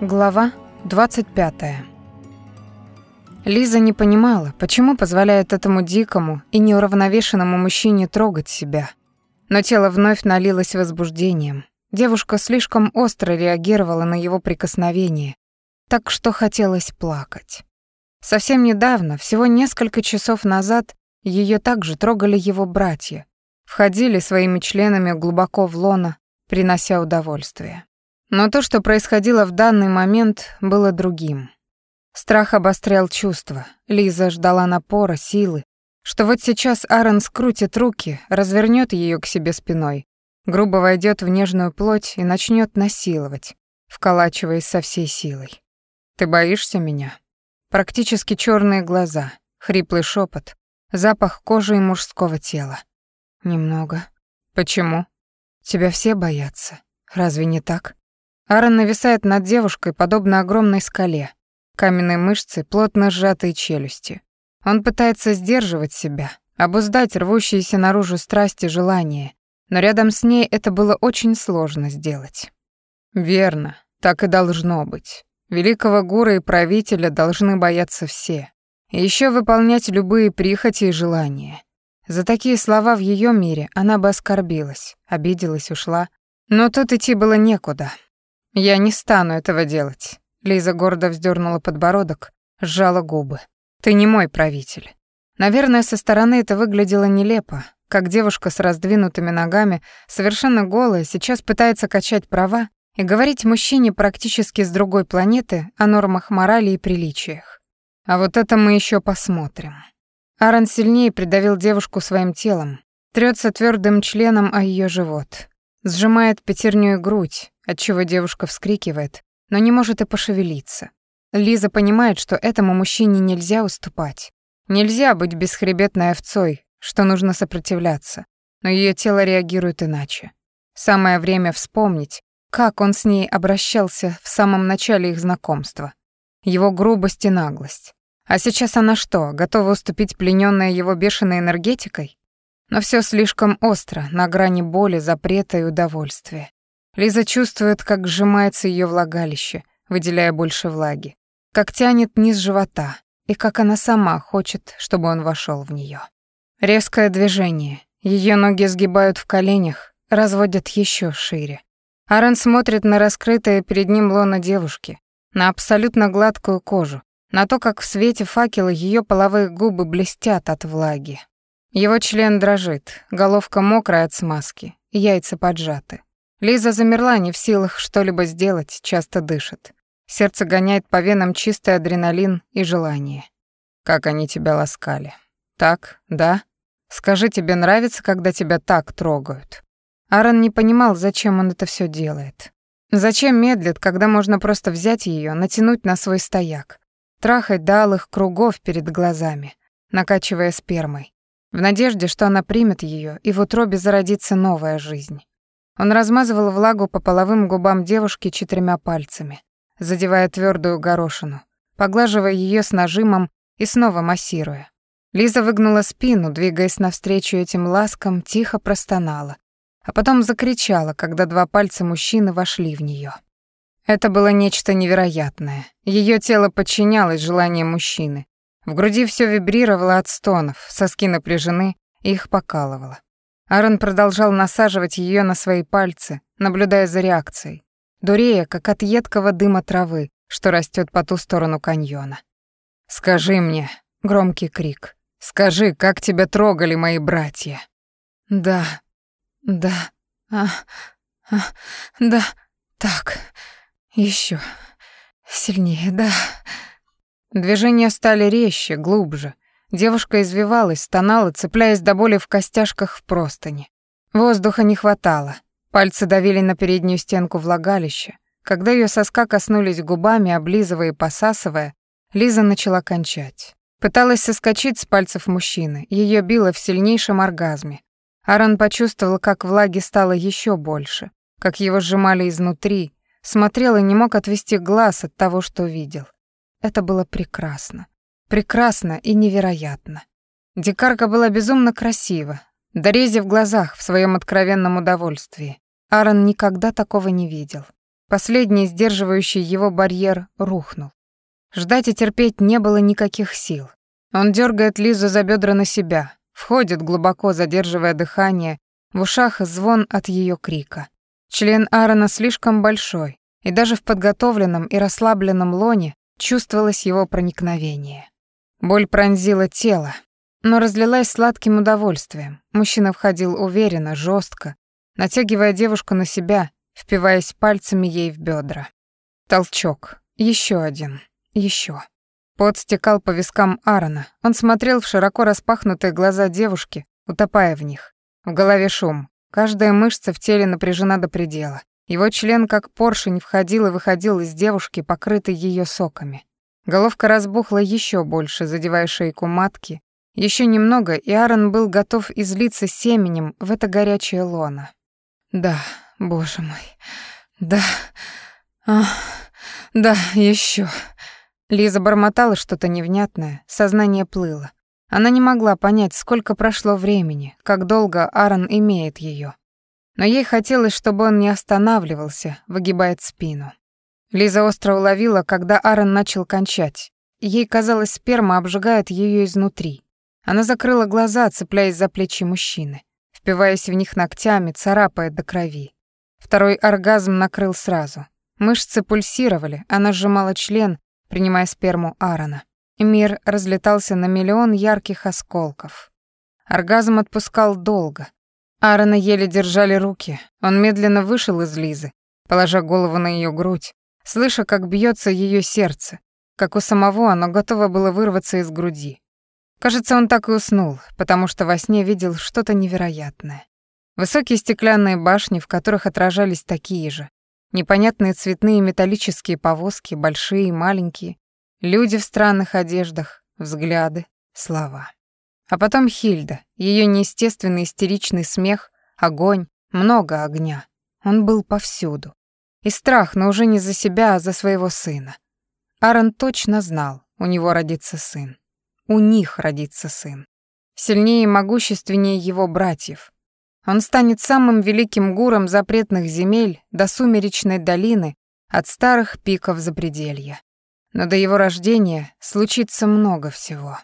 Глава 25. Лиза не понимала, почему позволяет этому дикому и неуравновешенному мужчине трогать себя. Но тело вновь налилось возбуждением. Девушка слишком остро реагировала на его прикосновение, так что хотелось плакать. Совсем недавно, всего несколько часов назад, ее также трогали его братья, входили своими членами глубоко в лоно, принося удовольствие. Но то, что происходило в данный момент, было другим. Страх обострял чувства. Лиза ждала напора, силы, что вот сейчас Аарон скрутит руки, развернет ее к себе спиной, грубо войдет в нежную плоть и начнет насиловать, вколачиваясь со всей силой. «Ты боишься меня?» Практически черные глаза, хриплый шепот, запах кожи и мужского тела. «Немного. Почему?» «Тебя все боятся. Разве не так?» Аарон нависает над девушкой, подобно огромной скале. Каменные мышцы, плотно сжатые челюсти. Он пытается сдерживать себя, обуздать рвущиеся наружу страсти желания, но рядом с ней это было очень сложно сделать. Верно, так и должно быть. Великого гура и правителя должны бояться все. И еще выполнять любые прихоти и желания. За такие слова в ее мире она бы оскорбилась, обиделась, ушла. Но тут идти было некуда. «Я не стану этого делать», — Лиза гордо вздернула подбородок, сжала губы. «Ты не мой правитель». Наверное, со стороны это выглядело нелепо, как девушка с раздвинутыми ногами, совершенно голая, сейчас пытается качать права и говорить мужчине практически с другой планеты о нормах морали и приличиях. А вот это мы еще посмотрим. Аарон сильнее придавил девушку своим телом, трется твердым членом о ее живот, сжимает пятерню грудь, отчего девушка вскрикивает, но не может и пошевелиться. Лиза понимает, что этому мужчине нельзя уступать. Нельзя быть бесхребетной овцой, что нужно сопротивляться. Но ее тело реагирует иначе. Самое время вспомнить, как он с ней обращался в самом начале их знакомства. Его грубость и наглость. А сейчас она что, готова уступить плененная его бешеной энергетикой? Но все слишком остро, на грани боли, запрета и удовольствия. Лиза чувствует, как сжимается ее влагалище, выделяя больше влаги, как тянет низ живота, и как она сама хочет, чтобы он вошел в нее. Резкое движение, ее ноги сгибают в коленях, разводят еще шире. Аарон смотрит на раскрытое перед ним лоно девушки, на абсолютно гладкую кожу, на то, как в свете факела ее половые губы блестят от влаги. Его член дрожит, головка мокрая от смазки, яйца поджаты. Лиза замерла, не в силах что-либо сделать, часто дышит. Сердце гоняет по венам чистый адреналин и желание. Как они тебя ласкали. Так, да? Скажи, тебе нравится, когда тебя так трогают? Аарон не понимал, зачем он это все делает. Зачем медлит, когда можно просто взять ее, натянуть на свой стояк, трахать до алых кругов перед глазами, накачивая спермой, в надежде, что она примет ее и в утробе зародится новая жизнь. Он размазывал влагу по половым губам девушки четырьмя пальцами, задевая твердую горошину, поглаживая ее с нажимом и снова массируя. Лиза выгнула спину, двигаясь навстречу этим ласкам, тихо простонала, а потом закричала, когда два пальца мужчины вошли в нее. Это было нечто невероятное. Ее тело подчинялось желаниям мужчины. В груди все вибрировало от стонов, соски напряжены, их покалывало. Аарон продолжал насаживать ее на свои пальцы, наблюдая за реакцией, дурея, как от едкого дыма травы, что растет по ту сторону каньона. «Скажи мне», — громкий крик, — «скажи, как тебя трогали мои братья?» «Да, да, а, а, да, так, еще сильнее, да». Движения стали резче, глубже, Девушка извивалась, стонала, цепляясь до боли в костяшках в простыни. Воздуха не хватало. Пальцы давили на переднюю стенку влагалища. Когда ее соска коснулись губами, облизывая и посасывая, Лиза начала кончать. Пыталась соскочить с пальцев мужчины, ее било в сильнейшем оргазме. Аарон почувствовал, как влаги стало еще больше, как его сжимали изнутри, смотрел и не мог отвести глаз от того, что видел. Это было прекрасно. Прекрасно и невероятно. Дикарка была безумно красива, дорези в глазах в своем откровенном удовольствии. Аарон никогда такого не видел. Последний сдерживающий его барьер рухнул. Ждать и терпеть не было никаких сил. Он дергает Лизу за бедра на себя, входит глубоко, задерживая дыхание, в ушах звон от ее крика. Член Аарона слишком большой, и даже в подготовленном и расслабленном лоне чувствовалось его проникновение. Боль пронзила тело, но разлилась сладким удовольствием. Мужчина входил уверенно, жестко, натягивая девушку на себя, впиваясь пальцами ей в бедра. Толчок. Еще один. Еще. Пот стекал по вискам Аарона. Он смотрел в широко распахнутые глаза девушки, утопая в них. В голове шум. Каждая мышца в теле напряжена до предела. Его член, как поршень, входил и выходил из девушки, покрытый ее соками. Головка разбухла еще больше, задевая шейку матки. Еще немного, и Аарон был готов излиться семенем в это горячее лоно. «Да, боже мой, да, а, да, еще. Лиза бормотала что-то невнятное, сознание плыло. Она не могла понять, сколько прошло времени, как долго Аарон имеет ее. Но ей хотелось, чтобы он не останавливался, выгибает спину. Лиза остро уловила, когда Аарон начал кончать. Ей казалось, сперма обжигает ее изнутри. Она закрыла глаза, цепляясь за плечи мужчины, впиваясь в них ногтями, царапая до крови. Второй оргазм накрыл сразу. Мышцы пульсировали, она сжимала член, принимая сперму Аарона. Мир разлетался на миллион ярких осколков. Оргазм отпускал долго. Аарона еле держали руки. Он медленно вышел из Лизы, положа голову на ее грудь, слыша, как бьется ее сердце, как у самого оно готово было вырваться из груди. Кажется, он так и уснул, потому что во сне видел что-то невероятное. Высокие стеклянные башни, в которых отражались такие же. Непонятные цветные металлические повозки, большие и маленькие. Люди в странных одеждах, взгляды, слова. А потом Хильда, ее неестественный истеричный смех, огонь, много огня. Он был повсюду. И страх, но уже не за себя, а за своего сына. Аарон точно знал, у него родится сын. У них родится сын. Сильнее и могущественнее его братьев, он станет самым великим гуром запретных земель до сумеречной долины от старых пиков запределья. Но до его рождения случится много всего.